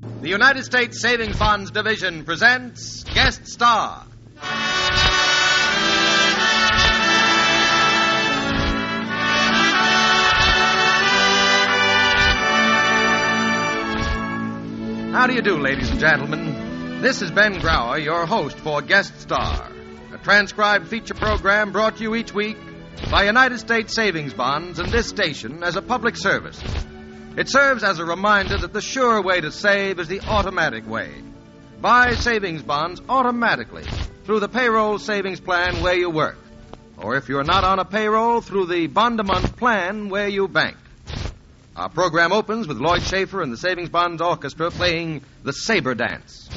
The United States Savings Bonds Division presents Guest Star. How do you do, ladies and gentlemen? This is Ben Grauer, your host for Guest Star, a transcribed feature program brought to you each week by United States Savings Bonds and this station as a public service. It serves as a reminder that the sure way to save is the automatic way. Buy savings bonds automatically through the payroll savings plan where you work. Or if you're not on a payroll, through the bond a month plan where you bank. Our program opens with Lloyd Shaffer and the Savings Bonds Orchestra playing the Saber Dance.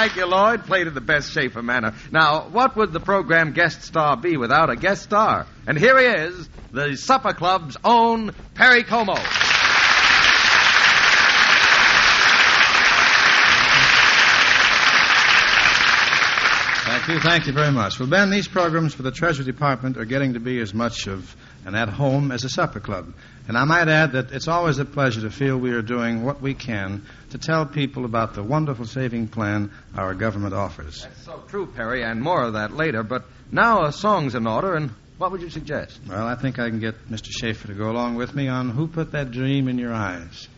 Thank you, Lloyd. Played in the best Shaffer manner. Now, what would the program guest star be without a guest star? And here he is, the Supper Club's own Perry Como. Thank you, thank you very much. Well, Ben, these programs for the Treasury Department are getting to be as much of an at home as a supper club. And I might add that it's always a pleasure to feel we are doing what we can to tell people about the wonderful saving plan our government offers. That's so true, Perry, and more of that later. But now a song's in order, and what would you suggest? Well, I think I can get Mr. Shaffer to go along with me on Who Put That Dream in Your Eyes.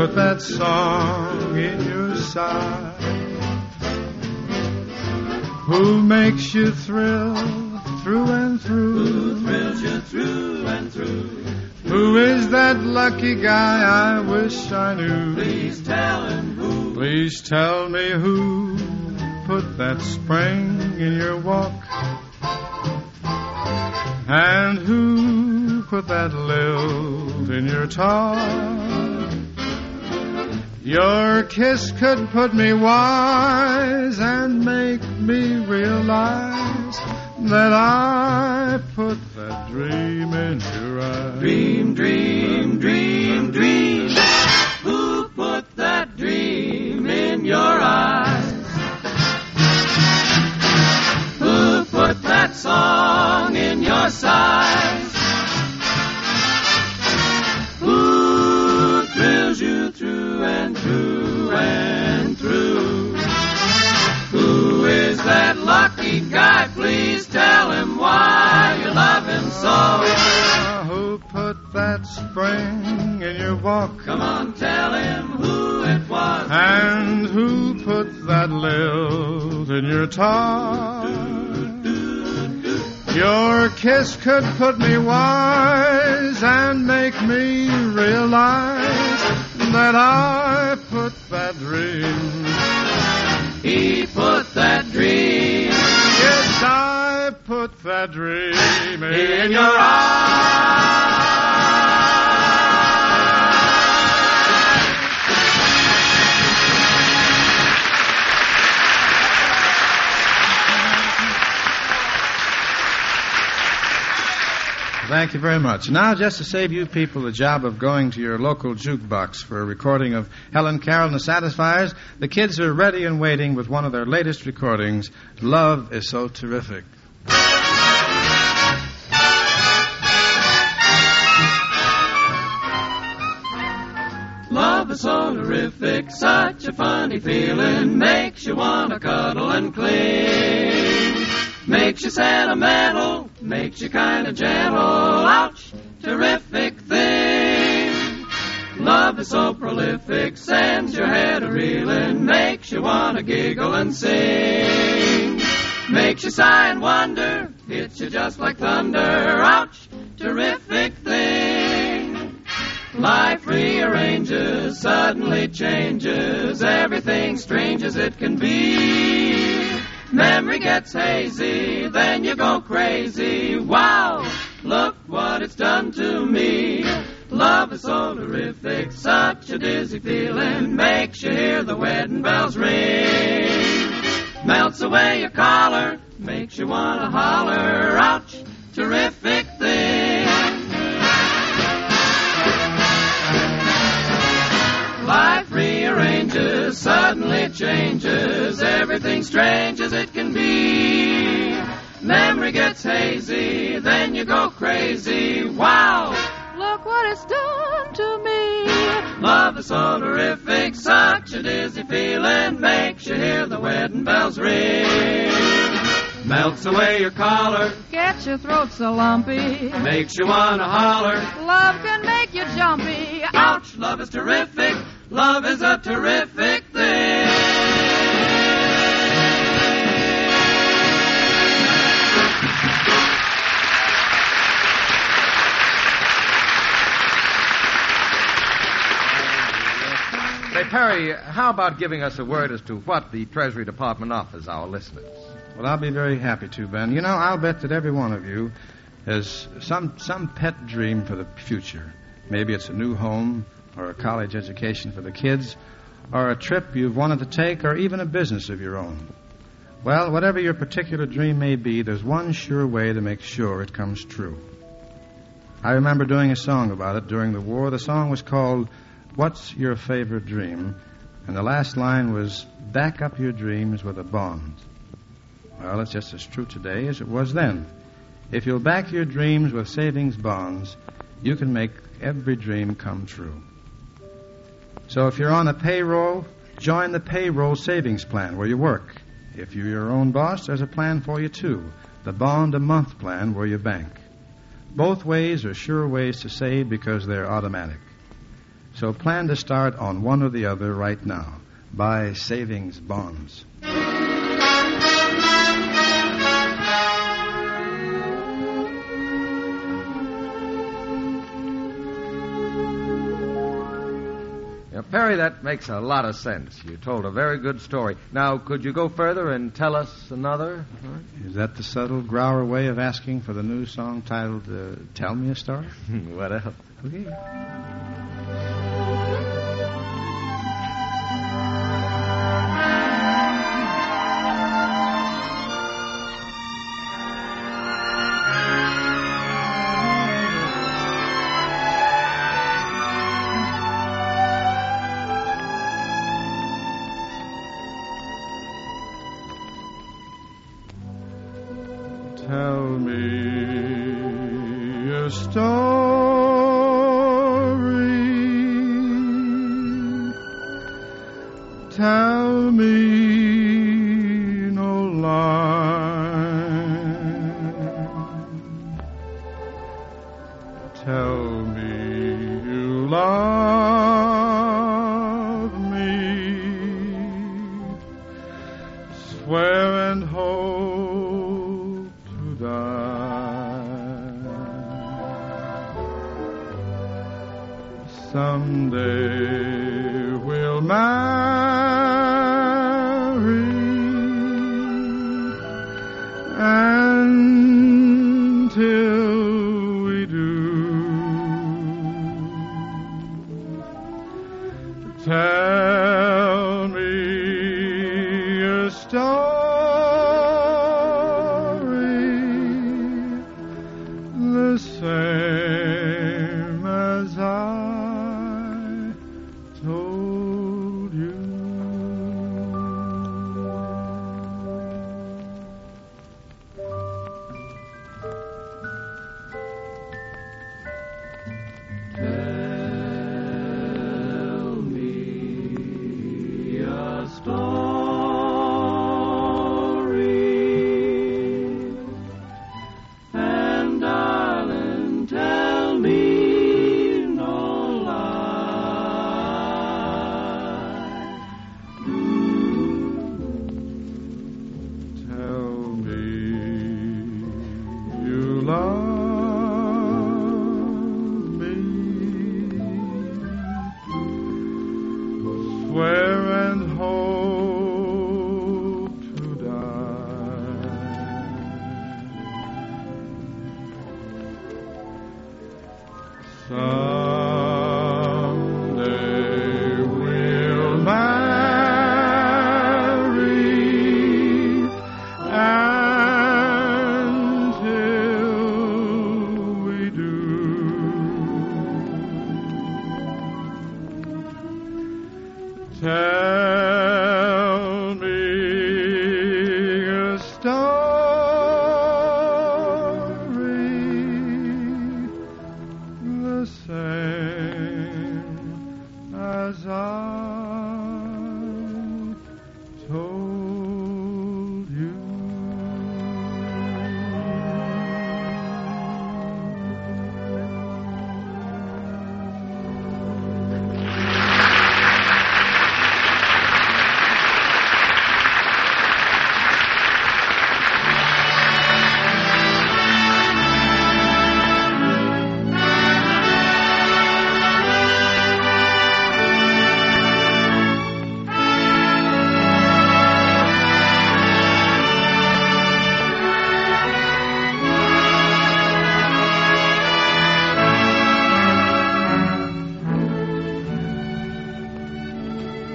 Put that song in your side? Who makes you thrill through and through? Who thrills you through and through? Who is that lucky guy I wish I knew? Please tell him who. Please tell me who put that spring in your walk? And who put that lilt in your talk? Your kiss could put me wise and make me realize that I put that dream in your eyes. Dream, dream, dream, spring in your walk? Come on, tell him who it was. And who put that lilt in your talk? Your kiss could put me wise and make me realize that I put that dream. He put that dream Yes, I put that dream in your eyes. Thank you very much. Now, just to save you people the job of going to your local jukebox for a recording of Helen Carroll and the Satisfiers, the kids are ready and waiting with one of their latest recordings, Love is So Terrific. Love is so terrific, such a funny feeling, makes you wanna cuddle and cling. Makes you sentimental, makes you kinda gentle, ouch, terrific thing. Love is so prolific, sends your head a reeling, makes you wanna giggle and sing. Makes you sigh and wonder, hits you just like thunder, ouch, terrific thing. Life rearranges, suddenly changes, everything strange as it can be. Memory gets hazy, then you go crazy. Wow, look what it's done to me. Love is so terrific, such a dizzy feeling, makes you hear the wedding bells ring. Melts away your collar, makes you wanna holler, ouch, terrific rearranges, suddenly changes, everything strange as it can be. Memory gets hazy, then you go crazy. Wow, Look what it's done to me. love is so terrific, such a dizzy feeling, makes you hear the wedding bells ring. Melts away your collar, Gets your throat so lumpy. makes you wanna holler. Love can make you jumpy. Ouch, love is terrific, love is a terrific thing. Say, Perry, how about giving us a word as to what the Treasury Department offers our listeners? Well, I'll be very happy to, Ben. You know, I'll bet that every one of you has some some pet dream for the future. Maybe it's a new home, or a college education for the kids, or a trip you've wanted to take, or even a business of your own. Well, whatever your particular dream may be, there's one sure way to make sure it comes true. I remember doing a song about it during the war. The song was called What's Your Favorite Dream? And the last line was Back up your dreams with a bond. Well, it's just as true today as it was then. If you'll back your dreams with savings bonds, you can make every dream come true. So if you're on a payroll, join the payroll savings plan where you work. If you're your own boss, there's a plan for you too the bond a month plan where you bank. Both ways are sure ways to save because they're automatic. So plan to start on one or the other right now. Buy savings bonds. Perry, that makes a lot of sense. You told a very good story. Now, could you go further and tell us another? Is that the subtle Grauer way of asking for the new song titled uh, Tell Me a Story? what else? Okay. Tell me told die.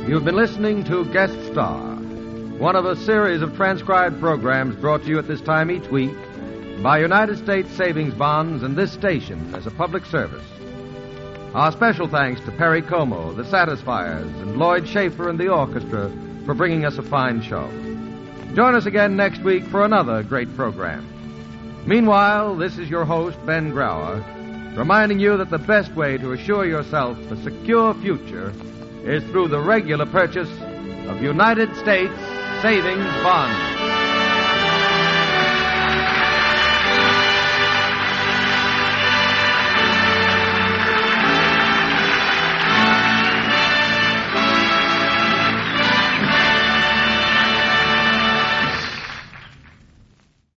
You've been listening to Guest Star, one of a series of transcribed programs brought to you at this time each week by United States Savings Bonds and this station as a public service. Our special thanks to Perry Como, the Satisfiers, and Lloyd Shaffer and the orchestra for bringing us a fine show. Join us again next week for another great program. Meanwhile, this is your host, Ben Grauer, reminding you that the best way to assure yourself a secure future is through the regular purchase of United States savings bonds.